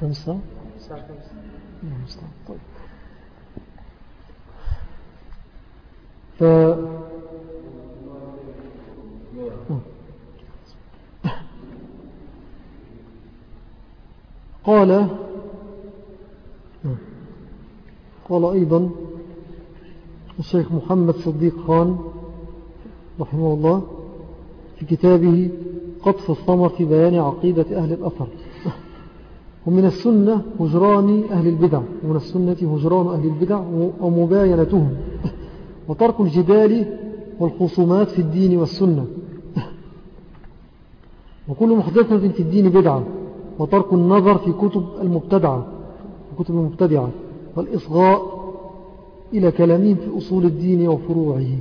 خمسة خمسة طيب ف قال قال أيضا الشيخ محمد صديق خان رحمه الله في كتابه قطف الثمر في بيان عقيدة أهل الأثر. ومن السنة هجران أهل البدع. ومن السنة هجران أهل البدع ومباينتهم. وترك الجدال والخصومات في الدين والسنة. وكل محدثة في الدين بدعة. وترك النظر في كتب المبتدعة كتب المبتدعة والإصغاء إلى كلامين في أصول الدين وفروعه.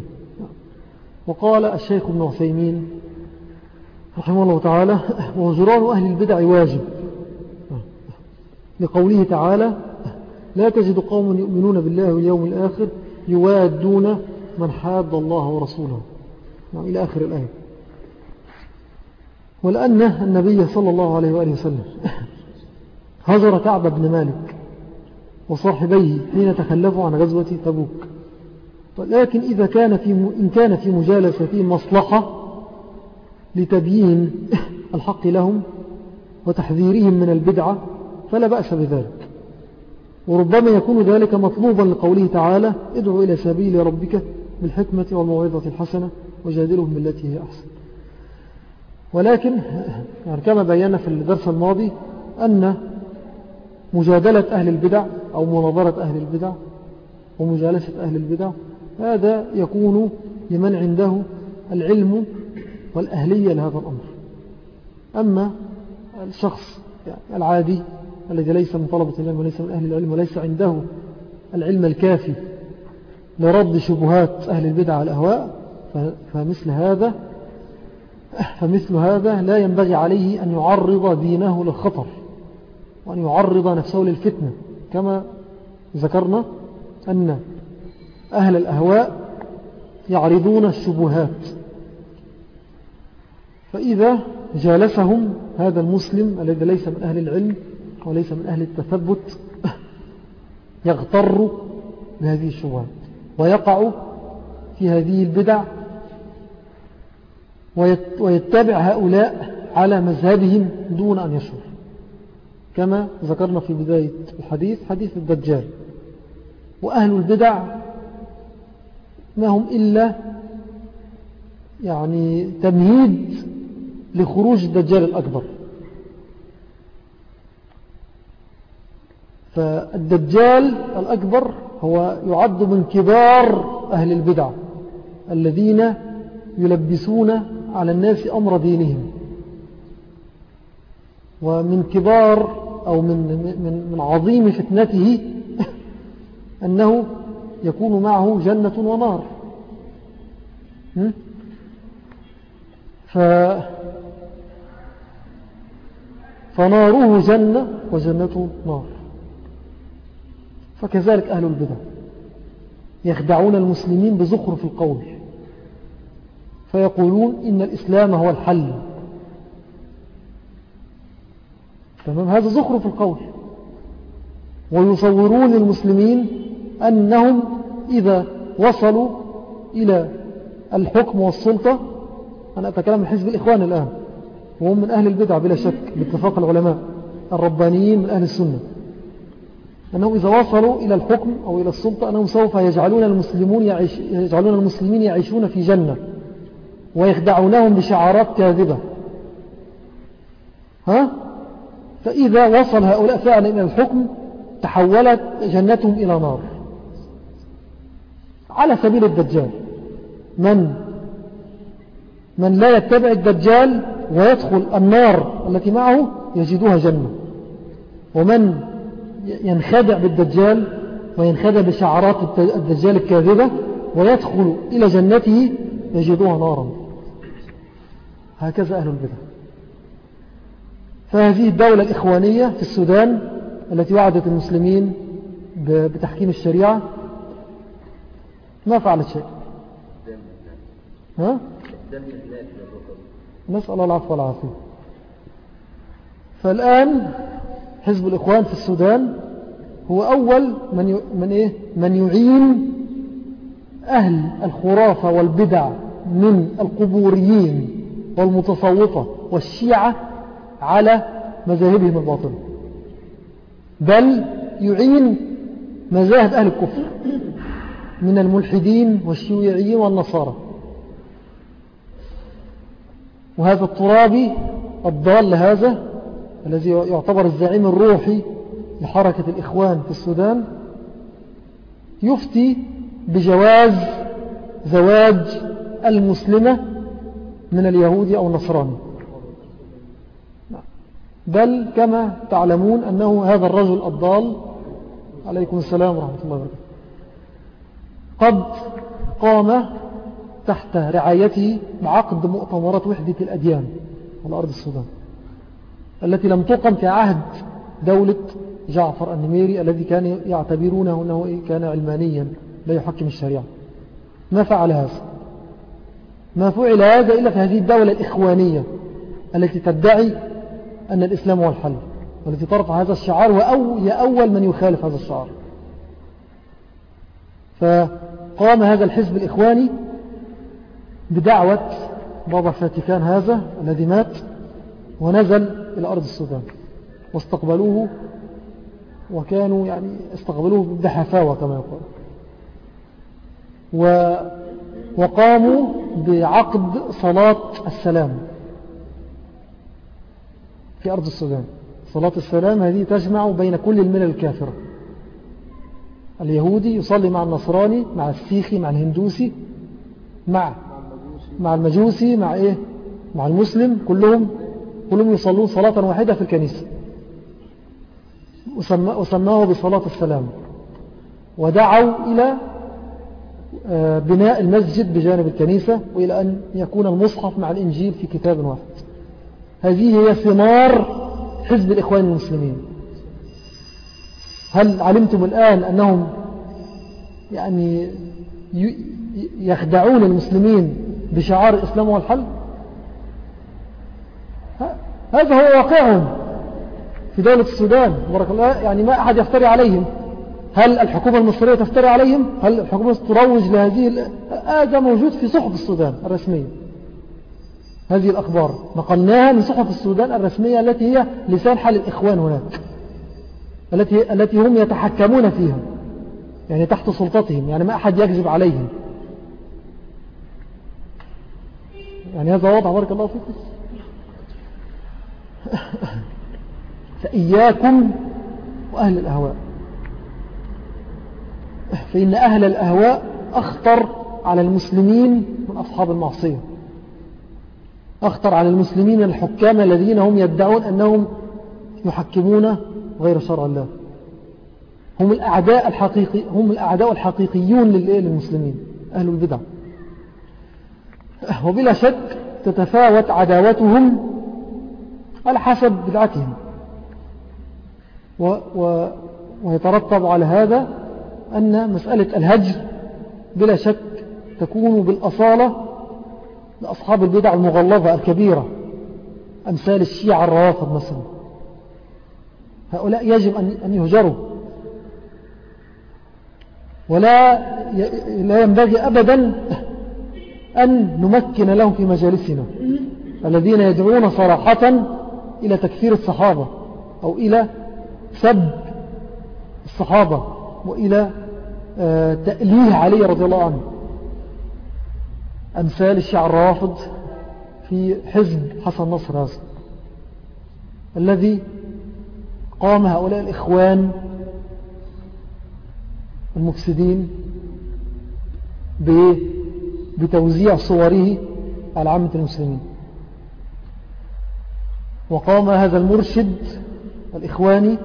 وقال الشيخ ابن عثيمين رحمه الله تعالى وهجران أهل البدع واجب. لقوله تعالى لا تجد قوم يؤمنون بالله واليوم الآخر يوادون من حاد الله ورسوله. إلى آخر الآية. ولأن النبي صلى الله عليه وآله وسلم هجر كعب بن مالك وصاحبيه حين تخلفوا عن غزوة تبوك. لكن إذا كان في إن كان في مجالسة مصلحة لتبيين الحق لهم وتحذيرهم من البدعة فلا بأس بذلك. وربما يكون ذلك مطلوبا لقوله تعالى ادعو إلى سبيل ربك بالحكمة والموعظة الحسنة وجادلهم بالتي هي أحسن. ولكن يعني كما بينا في الدرس الماضي أن مجادلة أهل البدع أو مناظرة أهل البدع ومجالسة أهل البدع هذا يكون لمن عنده العلم والأهلية لهذا الأمر. أما الشخص العادي الذي ليس من طلبة العلم وليس من أهل العلم وليس عنده العلم الكافي لرد شبهات أهل البدع الأهواء فمثل هذا فمثل هذا لا ينبغي عليه أن يعرض دينه للخطر وأن يعرض نفسه للفتنة كما ذكرنا أن أهل الأهواء يعرضون الشبهات. فإذا جالسهم هذا المسلم الذي ليس من أهل العلم وليس من أهل التثبت يغتر بهذه الشبهات ويقع في هذه البدع ويتبع هؤلاء على مذهبهم دون أن يشعر. كما ذكرنا في بداية الحديث حديث الدجال. وأهل البدع ما هم إلا يعني تمهيد لخروج الدجال الأكبر. فالدجال الأكبر هو يعد من كبار أهل البدع الذين يلبسون على الناس أمر دينهم. ومن كبار أو من, من, من عظيم فتنته أنه يكون معه جنة ونار. ف فناره جنة وجنته نار. فكذلك أهل البدع يخدعون المسلمين بزخرف القول. فيقولون إن الإسلام هو الحل. تمام؟ هذا زخرف القول. ويصورون المسلمين أنهم إذا وصلوا إلى الحكم والسلطة أنا أتكلم من حزب الإخوان الآن. وهم من أهل البدع بلا شك باتفاق العلماء الربانيين من أهل السنة. أنهم إذا وصلوا إلى الحكم أو إلى السلطة أنهم سوف يجعلون المسلمون يعيش يجعلون المسلمين يعيشون في جنة. ويخدعونهم بشعارات كاذبة. ها؟ فإذا وصل هؤلاء فعلا إلى الحكم تحولت جنتهم إلى نار. على سبيل الدجال. من؟ من لا يتبع الدجال ويدخل النار التي معه يجدها جنة. ومن ينخدع بالدجال وينخدع بشعارات الدجال الكاذبة ويدخل إلى جنته يجدها نارا. هكذا أهل البدع فهذه الدولة الإخوانية في السودان التي وعدت المسلمين بتحكيم الشريعة ما فعلت شيء ها؟ نسأل الله العفو والعافية فالآن حزب الإخوان في السودان هو أول من, من, إيه؟ من يعين أهل الخرافة والبدع من القبوريين والمتصوفة والشيعة على مذاهبهم الباطلة بل يعين مذاهب أهل الكفر من الملحدين والشيوعيين والنصارى. وهذا الترابي الضال هذا الذي يعتبر الزعيم الروحي لحركة الإخوان في السودان يفتي بجواز زواج المسلمة من اليهودي أو النصراني. بل كما تعلمون أنه هذا الرجل الضال. عليكم السلام ورحمة الله وبركاته. قد قام تحت رعايته بعقد مؤتمرات وحدة الأديان على أرض السودان التي لم تقم في عهد دولة جعفر النميري الذي كان يعتبرونه أنه؟ كان علمانيا لا يحكم الشريعة. ما فعل هذا. ما فعل هذا إلا في هذه الدولة الإخوانية التي تدعي أن الإسلام هو الحل والتي ترفع هذا الشعار وهي أول من يخالف هذا الشعار. فقام هذا الحزب الإخواني بدعوة بابا فاتيكان هذا الذي مات ونزل إلى أرض السودان. واستقبلوه وكانوا يعني استقبلوه بحفاوة كما يقول. وقاموا بعقد صلاة السلام. في أرض السودان. صلاة السلام هذه تجمع بين كل الملل الكافرة. اليهودي يصلي مع النصراني مع السيخي مع الهندوسي مع مع المجوسي مع إيه؟ مع المسلم كلهم كلهم يصلون صلاة واحدة في الكنيسة. وسماه بصلاة السلام. ودعوا إلى بناء المسجد بجانب الكنيسة وإلى أن يكون المصحف مع الإنجيل في كتاب واحد. هذه هي ثمار حزب الإخوان المسلمين. هل علمتم الآن أنهم يعني يخدعون المسلمين بشعار الإسلام والحل هذا هو واقعهم في دولة السودان. يعني ما أحد يفتري عليهم. هل الحكومة المصرية تفتري عليهم؟ هل الحكومة تروج لهذه هذا موجود في صحف السودان الرسمية. هذه الأخبار. نقلناها من صحف السودان الرسمية التي هي لسان حال الإخوان هناك. التي, التي هم يتحكمون فيها. يعني تحت سلطتهم. يعني ما أحد يكذب عليهم. يعني هذا واضح بارك الله فيكم فإياكم وأهل الأهواء. فإن أهل الأهواء أخطر على المسلمين من أصحاب المعصية. أخطر على المسلمين الحكام الذين هم يدعون أنهم يحكمون غير شرع الله. هم الأعداء الحقيقي هم الأعداء الحقيقيون للمسلمين. أهل البدع. وبلا شك تتفاوت عداوتهم على حسب بدعتهم. و و ويترتب على هذا أن مسألة الهجر بلا شك تكون بالأصالة لأصحاب البدع المغلظة الكبيرة أمثال الشيعة الروافض مثلا. هؤلاء يجب أن يهجروا. ولا لا ينبغي أبدا أن نمكن لهم في مجالسنا. الذين يدعون صراحة إلى تكفير الصحابة أو إلى سب الصحابة. وإلى آه، تأليه علي رضي الله عنه. أمثال الشيع الرافض في حزب حسن نصر هذا الذي قام هؤلاء الإخوان المفسدين بتوزيع صوره على عامة المسلمين. وقام هذا المرشد الإخواني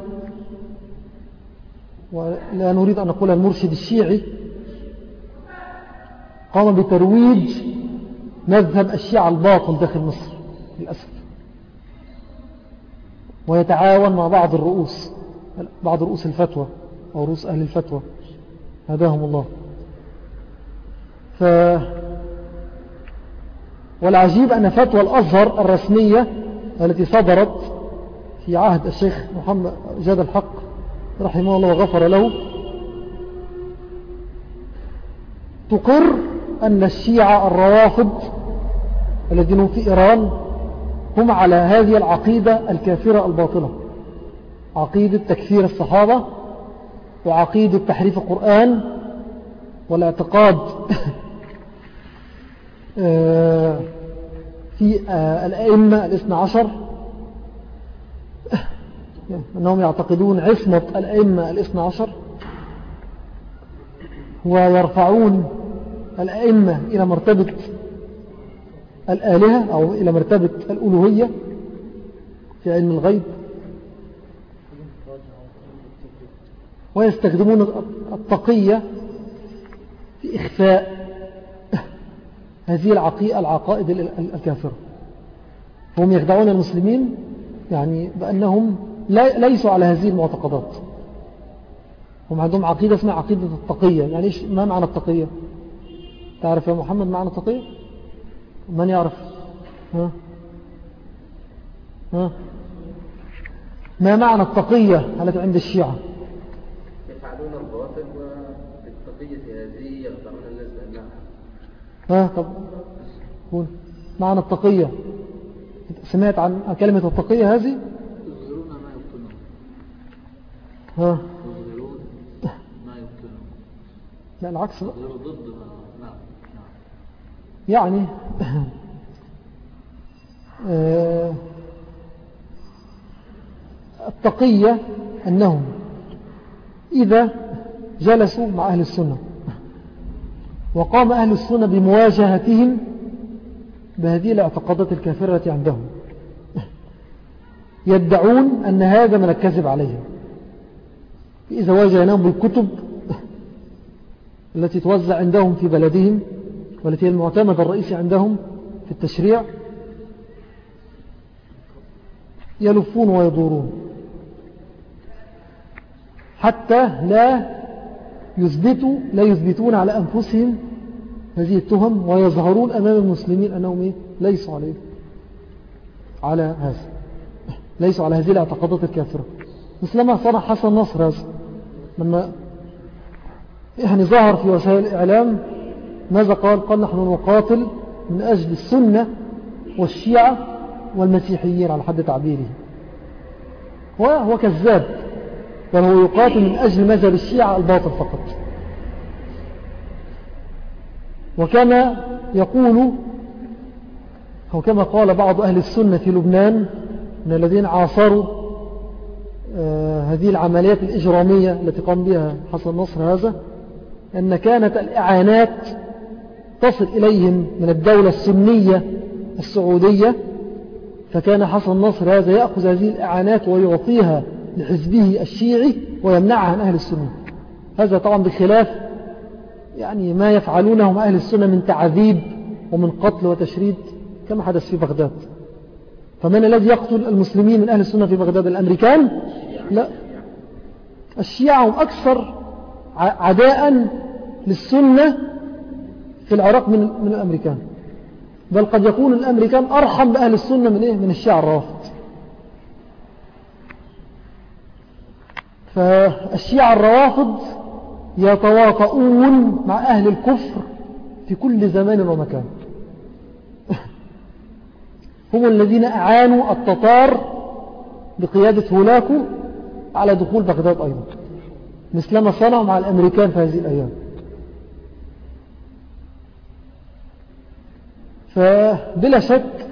ولا نريد أن نقول المرشد الشيعي قام بترويج مذهب الشيعة الباطل داخل مصر للأسف. ويتعاون مع بعض الرؤوس بعض رؤوس الفتوى أو رؤوس أهل الفتوى. هداهم الله. ف والعجيب أن فتوى الأزهر الرسمية التي صدرت في عهد الشيخ محمد جاد الحق رحمه الله وغفر له تقر أن الشيعة الروافض الذين هم في إيران هم على هذه العقيدة الكافرة الباطلة. عقيدة تكفير الصحابة وعقيدة تحريف القرآن والاعتقاد في الأئمة الاثنى عشر. أنهم يعتقدون عصمة الأئمة الاثنى عشر ويرفعون الأئمة إلى مرتبة الآلهة أو إلى مرتبة الألوهية في علم الغيب. ويستخدمون التقية في إخفاء هذه العقائد الكافرة. هم يخدعون المسلمين يعني بأنهم ليسوا على هذه المعتقدات. هم عندهم عقيدة اسمها عقيدة التقية. يعني إيش ما معنى التقية؟ تعرف يا محمد معنى التقية؟ من يعرف؟ ها؟ ها؟ ما معنى التقية؟ التي عند الشيعة. يفعلون الباطل وبالتقية هذه يخدعون الناس بأنها ها؟ طب قول. معنى التقية. سمعت عن كلمة التقية هذه؟ ها؟ ما يبطنون لا العكس. ضد. ما نعم نعم. يعني آه، التقية أنهم إذا جلسوا مع أهل السنة وقام أهل السنة بمواجهتهم بهذه الاعتقادات الكافرة عندهم. يدعون أن هذا من الكذب عليهم. إذا واجهناهم بالكتب التي توزع عندهم في بلدهم والتي هي المعتمد الرئيسي عندهم في التشريع. يلفون ويدورون. حتى لا يثبتوا لا يثبتون على أنفسهم هذه التهم ويظهرون أمام المسلمين أنهم إيه؟ ليسوا عليه. على هذا. ليسوا على هذه الاعتقادات الكافرة. مثلما صنع حسن نصر هذا. لما يعني ظهر في وسائل الإعلام ماذا قال؟ قال نحن نقاتل من أجل السنة والشيعة والمسيحيين على حد تعبيره. وهو كذاب بل هو يقاتل من أجل مذهب الشيعة الباطل فقط. وكما يقول أو كما قال بعض أهل السنة في لبنان من الذين عاصروا هذه العمليات الإجرامية التي قام بها حسن نصر هذا أن كانت الإعانات تصل إليهم من الدولة السنية السعودية فكان حسن نصر هذا يأخذ هذه الإعانات ويعطيها لحزبه الشيعي ويمنعها عن أهل السنة. هذا طبعا بخلاف يعني ما يفعلونه مع أهل السنة من تعذيب ومن قتل وتشريد كما حدث في بغداد. فمن الذي يقتل المسلمين من أهل السنة في بغداد؟ الأمريكان؟ لا. الشيعة هم أكثر عداء للسنة في العراق من, من الأمريكان. بل قد يكون الأمريكان أرحم بأهل السنة من, إيه؟ من الشيعة الرافض. فالشيعة الروافض يتواطؤون مع أهل الكفر في كل زمان ومكان. هم الذين أعانوا التتار بقيادة هولاكو على دخول بغداد أيضا. مثلما صنعوا مع الأمريكان في هذه الأيام. فبلا شك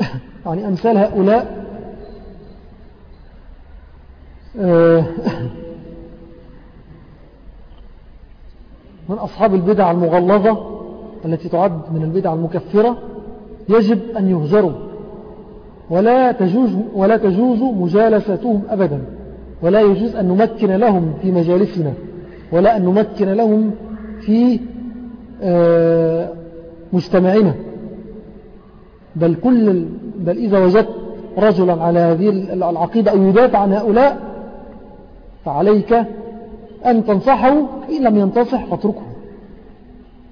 يعني أمثال هؤلاء آه، من أصحاب البدع المغلظة التي تعد من البدع المكفرة يجب أن يهجروا. ولا تجوز, ولا تجوز مجالستهم أبدا. ولا يجوز أن نمكن لهم في مجالسنا ولا أن نمكن لهم في آه، مجتمعنا. بل, كل بل إذا وجدت رجلا على هذه العقيدة أو يدافع عن هؤلاء فعليك أن تنصحه إن لم ينتصح فاتركه.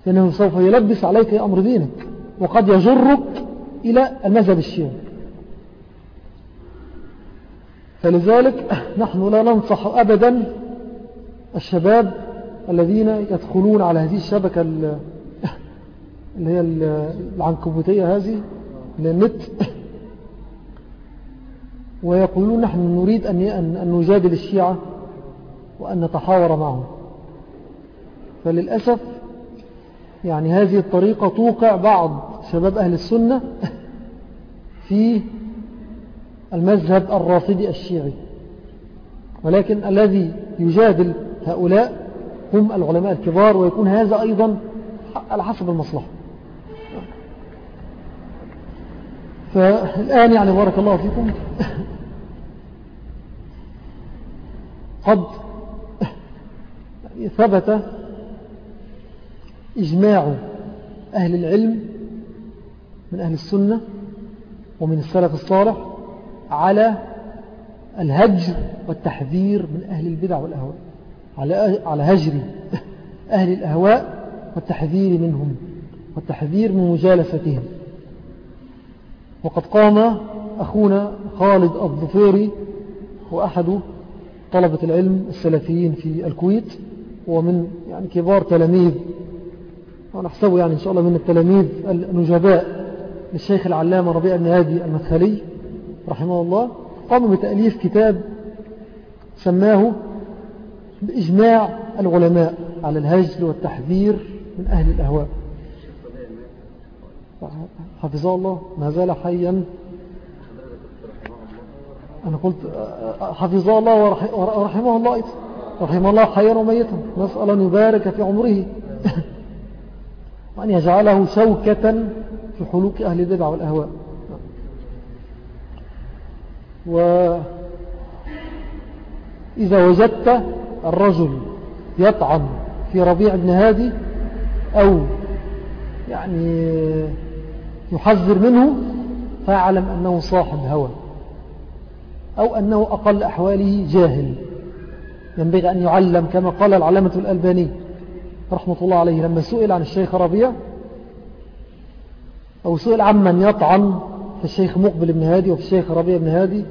لأنه سوف يلبس عليك أمر دينك وقد يجرك إلى المذهب الشيعي. فلذلك نحن لا ننصح أبدا الشباب الذين يدخلون على هذه الشبكة اللي هي العنكبوتية هذه للنت ويقولون نحن نريد أن نجادل الشيعة وأن نتحاور معهم. فللأسف يعني هذه الطريقة توقع بعض شباب أهل السنة في المذهب الرافضي الشيعي. ولكن الذي يجادل هؤلاء هم العلماء الكبار ويكون هذا أيضا على حسب المصلحة. فالآن يعني بارك الله فيكم. قد ثبت إجماع أهل العلم من أهل السنة ومن السلف الصالح على الهجر والتحذير من أهل البدع والأهواء. على على هجر أهل الأهواء والتحذير منهم والتحذير من مجالستهم. وقد قام أخونا خالد الظفيري وأحد طلبة العلم السلفيين في الكويت. ومن يعني كبار تلاميذ ونحسبه يعني إن شاء الله من التلاميذ النجباء للشيخ العلامة ربيع بن هادي المدخلي. رحمه الله قام بتأليف كتاب سماه بإجماع العلماء على الهجر والتحذير من أهل الأهواء. حفظه الله ما زال حيا. أنا قلت حفظه الله ورحمه الله رحمه الله حيا وميتا. نسأل أن يبارك في عمره. وأن يجعله شوكة في حلوك أهل البدع والأهواء. وإذا وجدت الرجل يطعن في ربيع بن هادي أو يعني يحذر منه فاعلم أنه صاحب هوى أو أنه أقل أحواله جاهل. ينبغي أن يعلم كما قال العلامة الألباني رحمة الله عليه لما سئل عن الشيخ ربيع أو سئل عمن يطعن الشيخ مقبل بن هادي وفي الشيخ ربيع بن هادي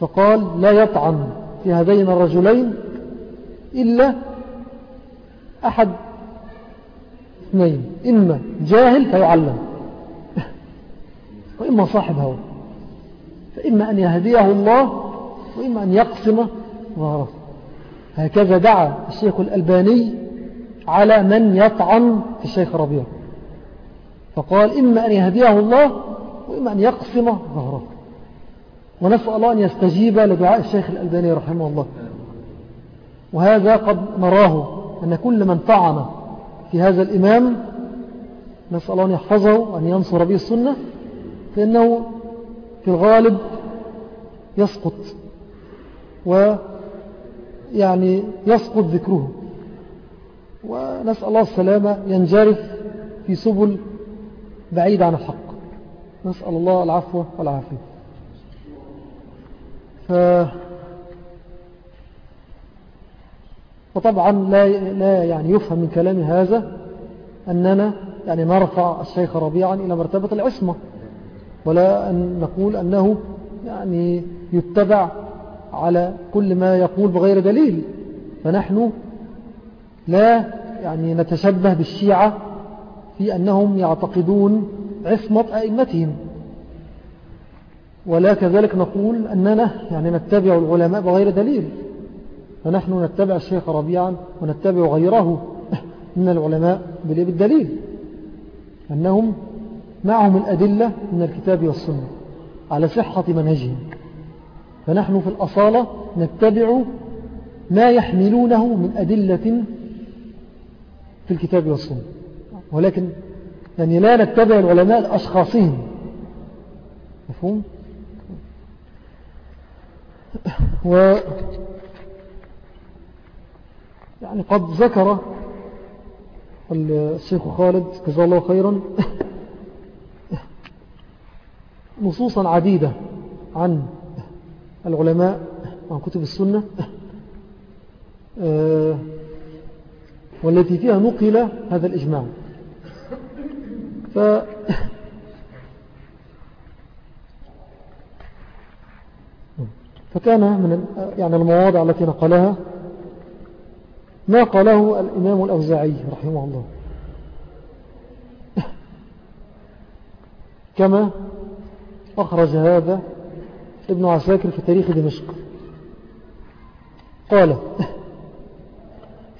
فقال لا يطعن في هذين الرجلين إلا أحد اثنين إما جاهل فيعلم وإما صاحب هوى فإما أن يهديه الله وإما أن يقسم ظهره هكذا دعا الشيخ الألباني على من يطعن في الشيخ ربيع. فقال إما أن يهديه الله وإما أن يقسم ظهره. ونسأل الله أن يستجيب لدعاء الشيخ الألباني رحمه الله. وهذا قد نراه أن كل من طعن في هذا الإمام نسأل الله أن يحفظه وأن ينصر به السنة فإنه في الغالب يسقط ويعني يسقط ذكره. ونسأل الله السلامة ينجرف في سبل بعيد عن الحق. نسأل الله العفو والعافية. ف... وطبعا لا, لا يعني يفهم من كلام هذا أننا يعني نرفع الشيخ ربيعا إلى مرتبة العصمة ولا أن نقول أنه يعني يتبع على كل ما يقول بغير دليل. فنحن لا يعني نتشبه بالشيعة في أنهم يعتقدون عصمة أئمتهم. ولا كذلك نقول أننا يعني نتبع العلماء بغير دليل. فنحن نتبع الشيخ ربيعا ونتبع غيره من العلماء بالدليل. أنهم معهم الأدلة من الكتاب والسنة على صحة منهجهم. فنحن في الأصالة نتبع ما يحملونه من أدلة في الكتاب والسنة. ولكن يعني لا نتبع العلماء لأشخاصهم مفهوم؟ و يعني قد ذكر الشيخ خالد جزاه الله خيرا نصوصا عديدة عن العلماء عن كتب السنة آه، والتي فيها نقل هذا الإجماع ف فكان من يعني المواضع التي نقلها ما قاله الإمام الأوزاعي رحمه الله. كما أخرج هذا ابن عساكر في تاريخ دمشق. قال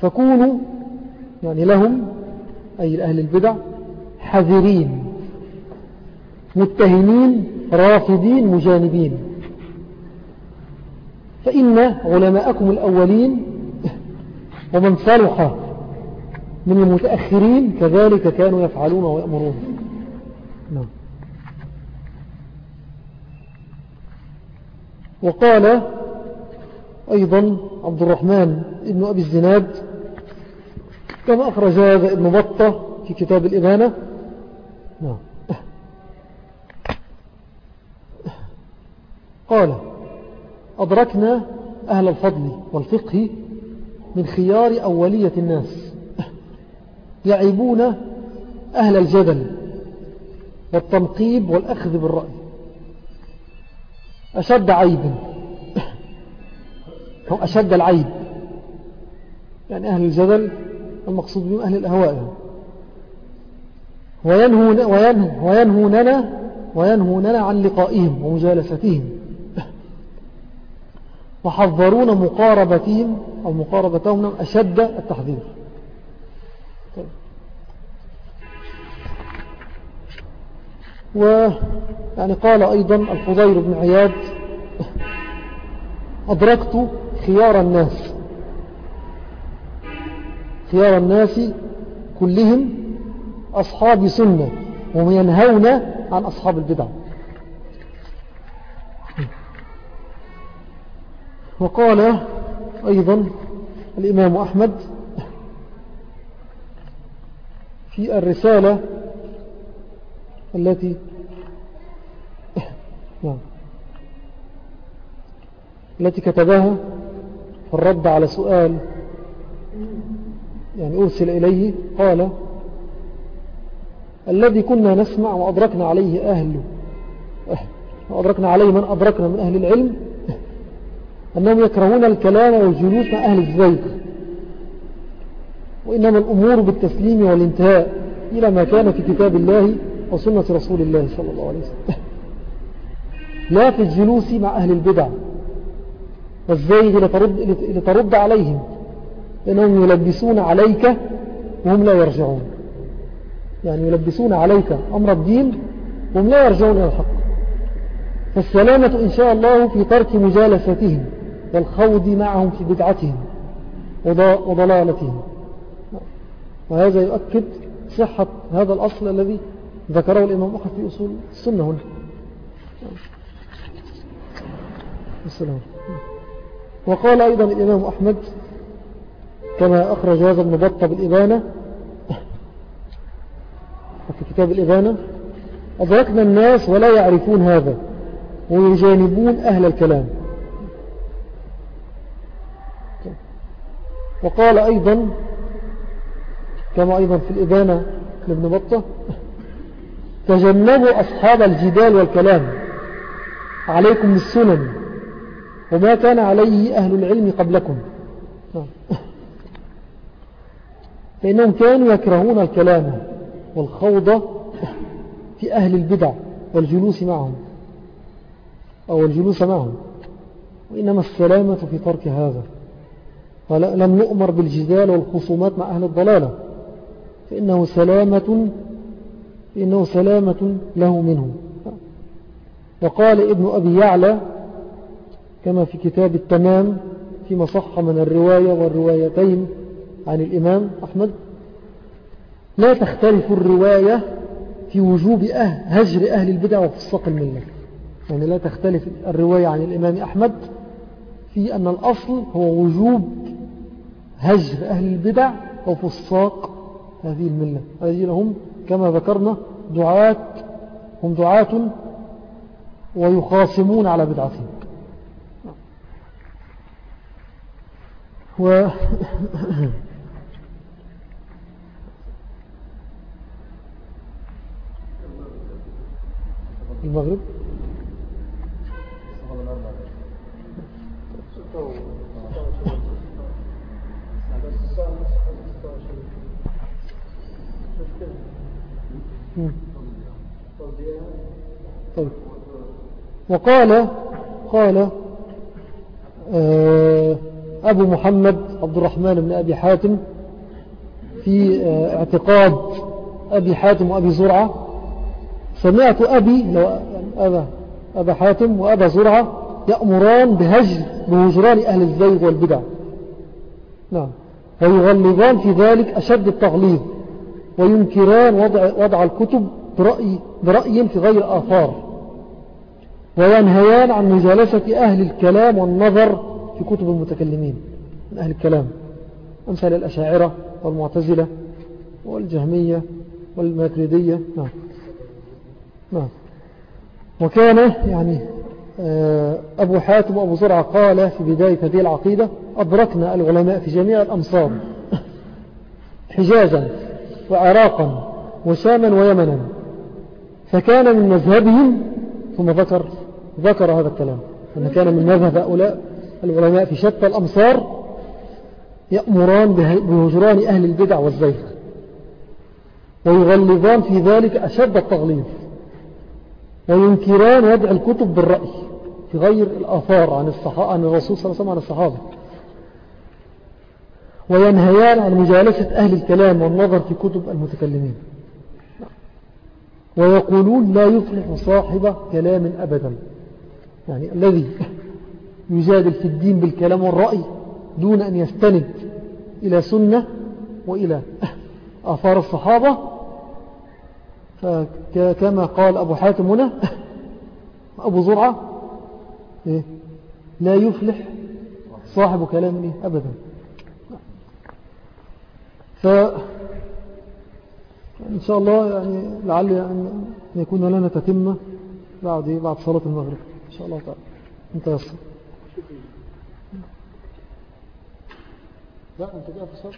فكونوا يعني لهم أي أهل البدع حذرين متهمين رافضين مجانبين. فإن علماءكم الأولين ومن صلح من المتأخرين كذلك كانوا يفعلون ويأمرون. نعم. وقال أيضا عبد الرحمن ابن أبي الزناد كما أخرج هذا ابن بطة في كتاب الإبانة نعم. قال أدركنا أهل الفضل والفقه من خيار أولية الناس يعيبون أهل الجدل والتنقيب والأخذ بالرأي. أشد عيب أو أشد العيب يعني أهل الجدل المقصود بهم أهل الأهواء وينهون وينهوننا وينهوننا عن لقائهم ومجالستهم وحذرون مقاربتهم أو مقاربتهم أشد التحذير. ويعني قال أيضا الفضير بن عياد أدركت خيار الناس خيار الناس كلهم أصحاب سنة وهم ينهون عن أصحاب البدع. وقال أيضا الإمام أحمد في الرسالة التي التي كتبها في الرد على سؤال يعني أرسل إليه قال الذي كنا نسمع وأدركنا عليه أهل وأدركنا عليه من أدركنا من أهل العلم أنهم يكرهون الكلام والجلوس مع أهل الزيغ وإنما الأمور بالتسليم والانتهاء إلى ما كان في كتاب الله وسنة رسول الله صلى الله عليه وسلم. لا في الجلوس مع أهل البدع والزيغ لترد, لترد عليهم لأنهم يلبسون عليك وهم لا يرجعون. يعني يلبسون عليك أمر الدين وهم لا يرجعون إلى الحق. فالسلامة إن شاء الله في ترك مجالستهم والخوض معهم في بدعتهم وضلالتهم. وهذا يؤكد صحة هذا الأصل الذي ذكره الإمام أحد في أصول السنة هنا. السلام. وقال أيضا الإمام أحمد كما أخرج هذا ابن بطة بالإبانة في كتاب الإبانة أدركنا الناس ولا يعرفون هذا ويجانبون أهل الكلام. وقال أيضا كما أيضا في الإبانة لابن بطة تجنبوا أصحاب الجدال والكلام عليكم السنن وما كان عليه أهل العلم قبلكم. فإنهم كانوا يكرهون الكلام. والخوض في أهل البدع والجلوس معهم أو الجلوس معهم. وإنما السلامة في ترك هذا. ولم نؤمر بالجدال والخصومات مع أهل الضلالة. فإنه سلامة فإنه سلامة له منه. وقال ابن أبي يعلى كما في كتاب التمام فيما صح من الرواية والروايتين عن الإمام أحمد لا تختلف الرواية في وجوب أهل هجر أهل البدع وفساق الملة يعني لا تختلف الرواية عن الإمام أحمد في أن الأصل هو وجوب هجر أهل البدع وفساق هذه الملة. هذه لهم كما ذكرنا دعاة هم دعاة ويخاصمون على بدعتهم. و المغرب. طيب وقال قال آه، أبو محمد عبد الرحمن بن أبي حاتم في آه، اعتقاد أبي حاتم وأبي زرعة سمعت أبي لو أبا, أبا حاتم وأبا زرعة يأمران بهجر بهجران أهل الزيغ والبدع. نعم. ويغلظان في ذلك أشد التغليظ وينكران وضع, وضع الكتب برأي, برأي في غير آثار. وينهيان عن مجالسة أهل الكلام والنظر في كتب المتكلمين. من أهل الكلام؟ أمثال الأشاعرة والمعتزلة والجهمية والماتريدية نعم. نعم. وكان يعني آه، أبو حاتم وأبو زرعة قال في بداية هذه العقيدة أدركنا العلماء في جميع الأمصار حجازا وعراقا وشاما ويمنا فكان من مذهبهم ثم ذكر ذكر هذا الكلام أن كان من مذهب هؤلاء العلماء في شتى الأمصار يأمران بهجران أهل البدع والزيغ ويغلظان في ذلك أشد التغليظ. وينكران وضع الكتب بالرأي في غير الآثار عن, عن الرسول صلى الله عليه وسلم عن الصحابة. وينهيان عن مجالسة أهل الكلام والنظر في كتب المتكلمين. ويقولون لا يفلح صاحب كلام أبدا. يعني الذي يجادل في الدين بالكلام والرأي دون أن يستند إلى سنة وإلى آثار الصحابة فكما قال أبو حاتم هنا أبو زرعة إيه؟ لا يفلح صاحب كلام إيه؟ أبدا ف إن شاء الله يعني لعل أن يكون لنا تتمة بعد بعد صلاة المغرب إن شاء الله تعالى انت يصل لا أنت جاء في الصلاة